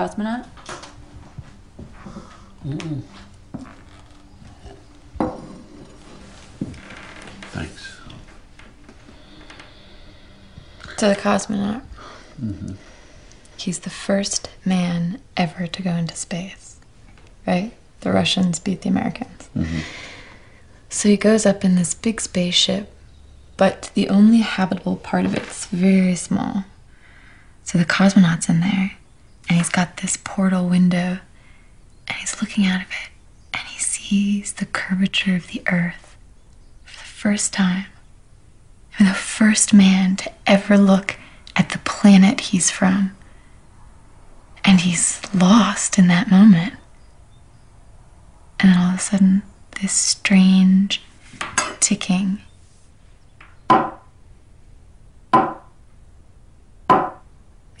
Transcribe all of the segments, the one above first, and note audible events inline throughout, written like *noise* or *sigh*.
Of the Russian cosmonaut? Thanks. To the cosmonaut. Mm-hmm. He's the first man ever to go into space, right? The Russians beat the Americans. Mm-hmm. So he goes up in this big spaceship, but the only habitable part of it's very small. So the cosmonaut's in there, and he's got this portal window, and he's looking out of it, and he sees the curvature of the Earth for the first time. For the first man to ever look at the planet he's from. And he's lost in that moment. And all of a sudden, this strange ticking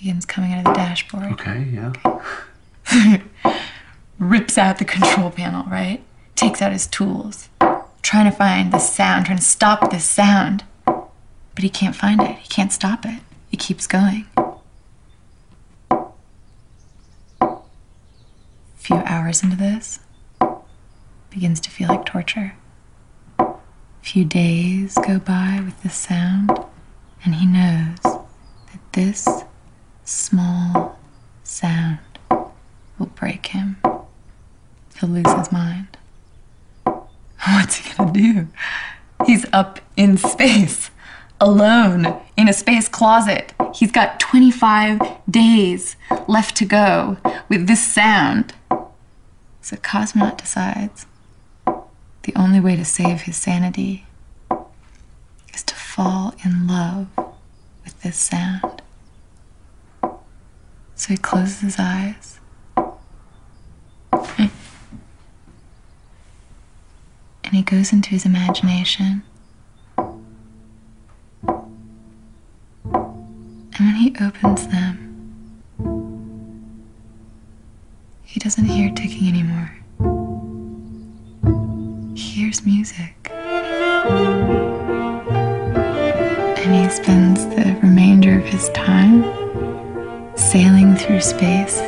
begins coming out of the dashboard. Okay, yeah. *laughs* rips out the control panel, right? Takes out his tools, trying to find the sound, trying to stop this sound. But he can't find it. He can't stop it. It keeps going. A few hours into this, begins to feel like torture. A few days go by with this sound, and he knows that this small sound will break him. He'll lose his mind. *laughs* What's he gonna do? He's up in space, alone, in a space closet. He's got 25 days left to go with this sound. So Cosmonaut decides the only way to save his sanity is to fall in love with this sound. So he closes his eyes and he goes into his imagination. And when he opens them, he doesn't hear ticking anymore. Space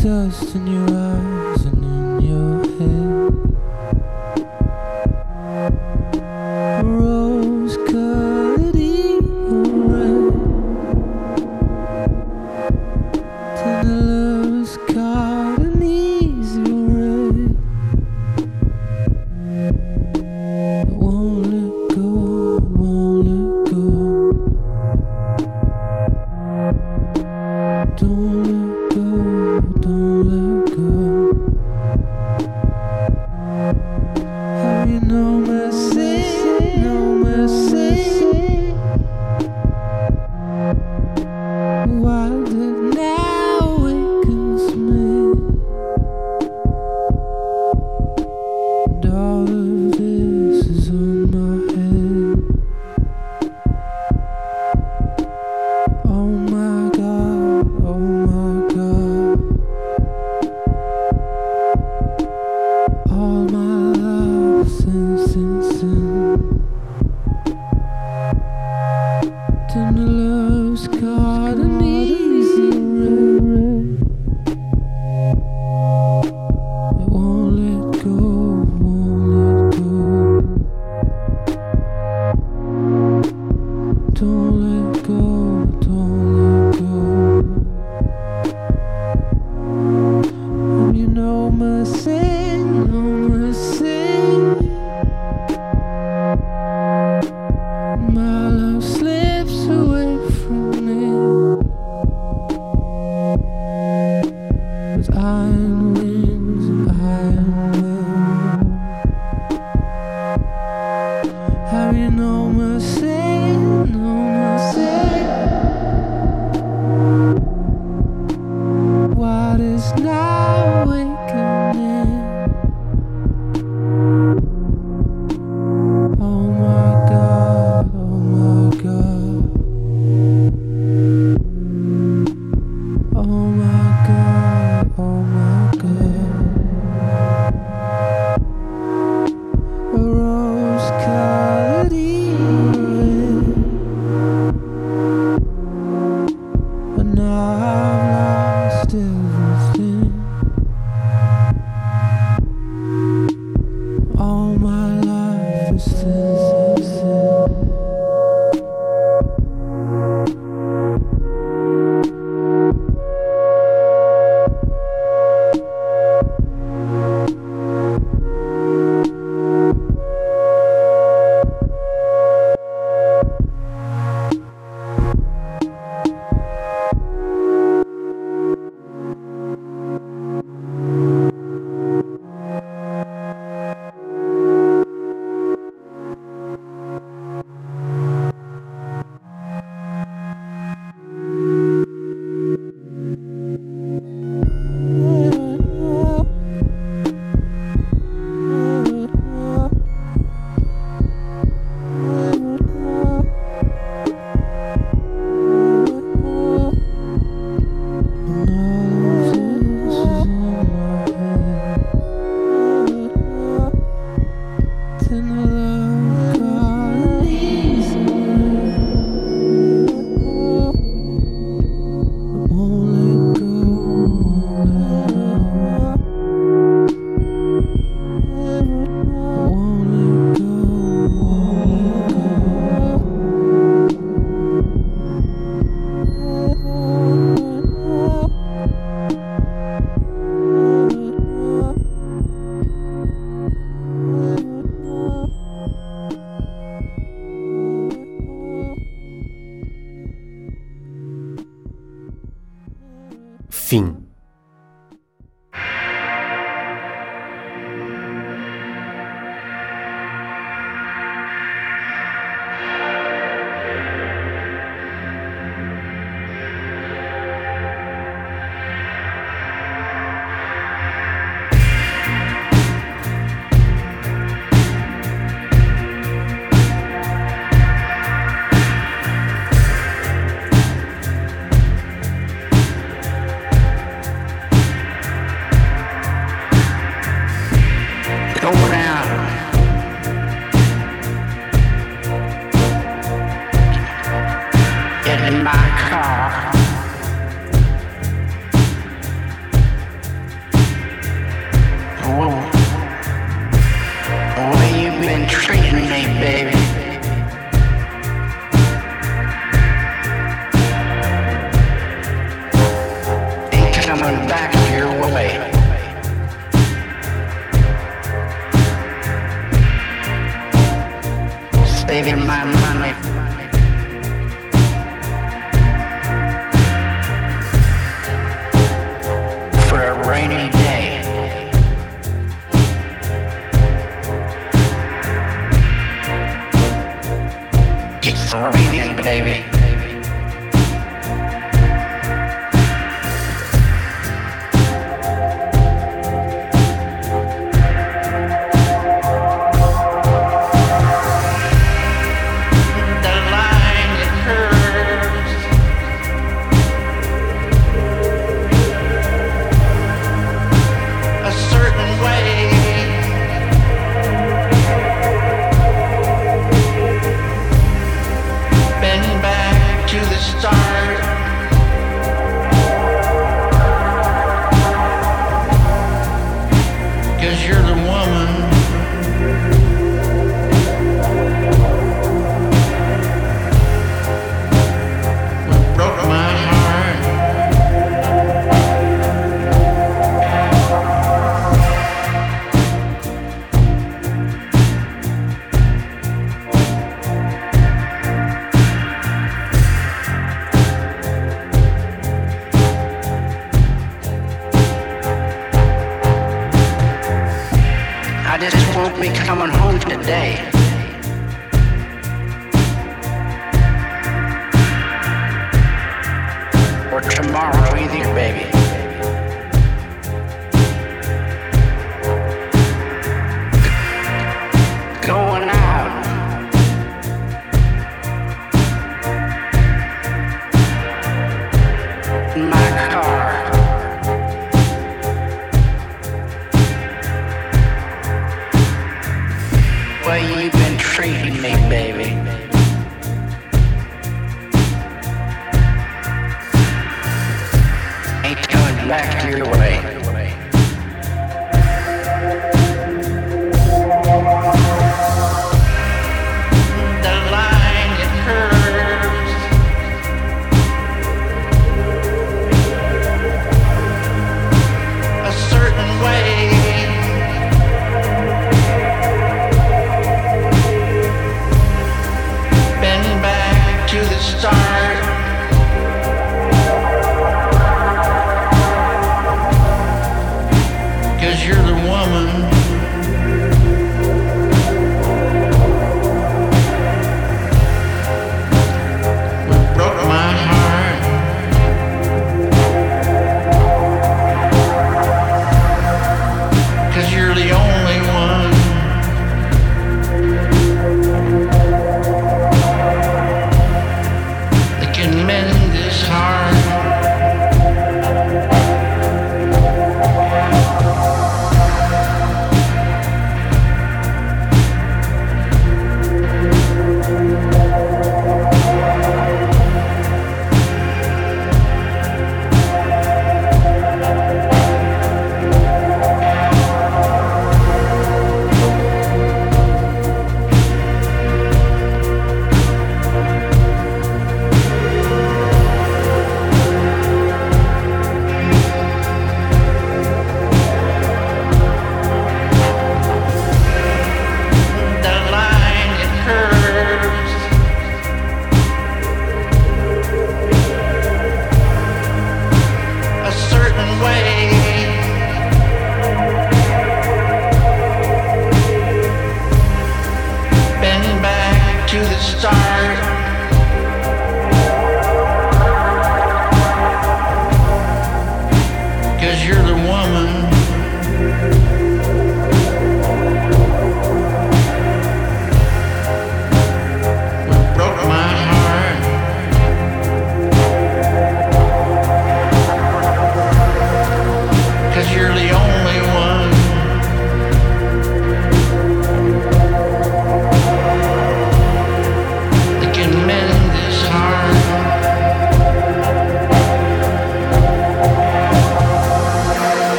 dust in your eyes. Today.